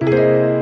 Música